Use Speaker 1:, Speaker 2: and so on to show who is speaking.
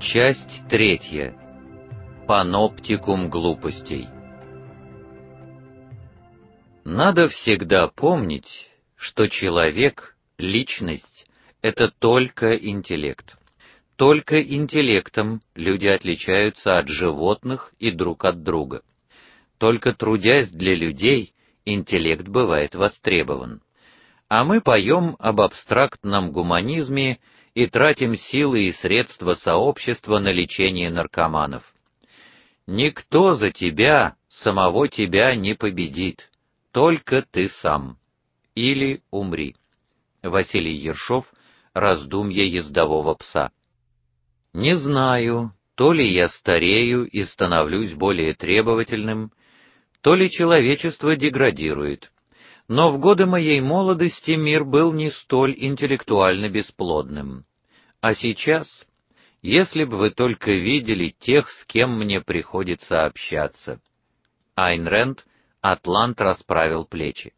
Speaker 1: Часть третья. Паноптикум глупостей. Надо всегда помнить, что человек, личность это только интеллект. Только интеллектом люди отличаются от животных и друг от друга. Только трудясь для людей, интеллект бывает востребован. А мы поем об абстрактном гуманизме и тратим силы и средства сообщества на лечение наркоманов. Никто за тебя, самого тебя не победит, только ты сам. Или умри. Василий Ершов. Раздумья ездового пса. Не знаю, то ли я старею и становлюсь более требовательным, то ли человечество деградирует. Но в годы моей молодости мир был не столь интеллектуально бесплодным. А сейчас, если бы вы только видели тех, с кем мне приходится общаться. Айн Рэнд, Атлант расправил плечи.